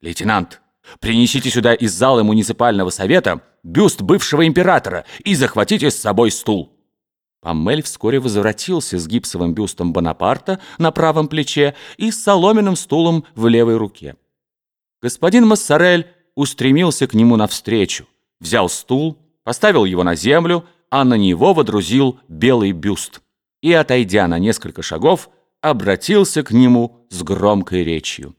«Лейтенант, принесите сюда из зала муниципального совета бюст бывшего императора и захватите с собой стул». Памель вскоре возвратился с гипсовым бюстом Бонапарта на правом плече и с соломенным стулом в левой руке. Господин Массарель устремился к нему навстречу, взял стул, поставил его на землю, а на него водрузил белый бюст и, отойдя на несколько шагов, обратился к нему с громкой речью.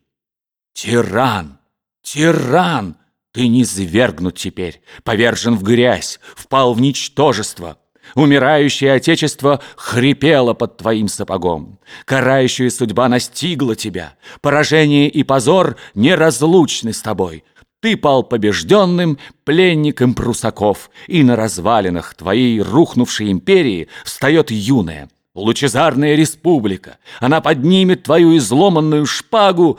«Тиран! Тиран! Ты не свергнут теперь, повержен в грязь, впал в ничтожество!» Умирающее отечество хрипело под твоим сапогом. Карающая судьба настигла тебя. Поражение и позор неразлучны с тобой. Ты пал побежденным пленником прусаков, и на развалинах твоей рухнувшей империи встает юная, лучезарная республика. Она поднимет твою изломанную шпагу.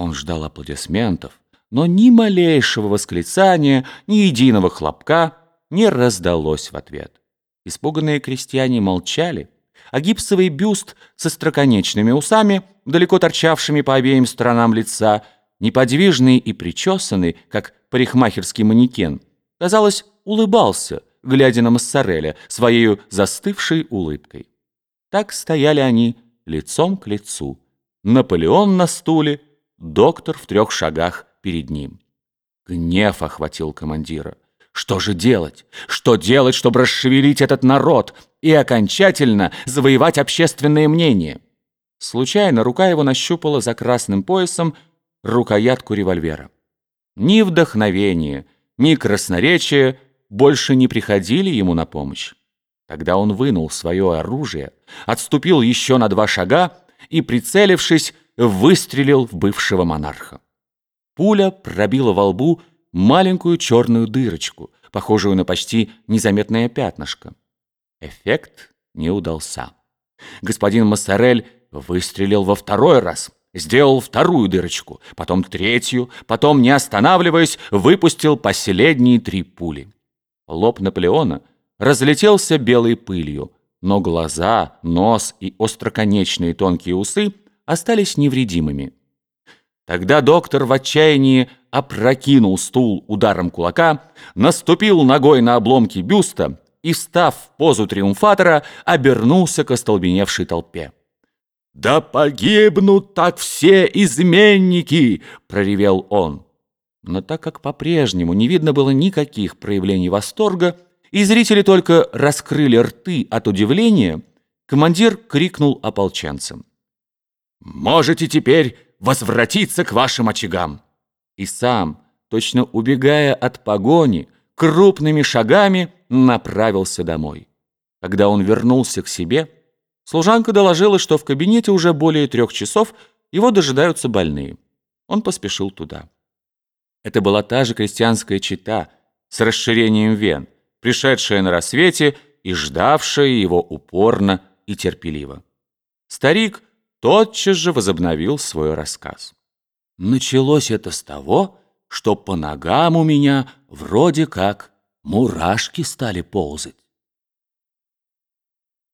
Он ждал аплодисментов, но ни малейшего восклицания, ни единого хлопка не раздалось в ответ. Испуганные крестьяне молчали, а гипсовый бюст со строконечными усами, далеко торчавшими по обеим сторонам лица, неподвижный и причесанный, как парикмахерский манекен, казалось, улыбался, глядя на Массареля своей застывшей улыбкой. Так стояли они лицом к лицу. Наполеон на стуле, доктор в трех шагах перед ним. Гнев охватил командира. Что же делать? Что делать, чтобы расшевелить этот народ и окончательно завоевать общественное мнение? Случайно рука его нащупала за красным поясом рукоятку револьвера. Ни вдохновение, ни красноречие больше не приходили ему на помощь. Тогда он вынул свое оружие, отступил еще на два шага и, прицелившись, выстрелил в бывшего монарха. Пуля пробила во лбу маленькую черную дырочку, похожую на почти незаметное пятнышко. Эффект не удался. Господин Массарель выстрелил во второй раз, сделал вторую дырочку, потом третью, потом, не останавливаясь, выпустил последние три пули. Лоб Наполеона разлетелся белой пылью, но глаза, нос и остроконечные тонкие усы остались невредимыми. Тогда доктор в отчаянии опрокинул стул ударом кулака, наступил ногой на обломки бюста и, встав в позу триумфатора, обернулся к остолбеневшей толпе. «Да погибнут так все изменники!» — проревел он. Но так как по-прежнему не видно было никаких проявлений восторга, и зрители только раскрыли рты от удивления, командир крикнул ополченцам. «Можете теперь возвратиться к вашим очагам!» И сам, точно убегая от погони, крупными шагами направился домой. Когда он вернулся к себе, служанка доложила, что в кабинете уже более трех часов его дожидаются больные. Он поспешил туда. Это была та же крестьянская чита с расширением вен, пришедшая на рассвете и ждавшая его упорно и терпеливо. Старик тотчас же возобновил свой рассказ. Началось это с того, что по ногам у меня вроде как мурашки стали ползать.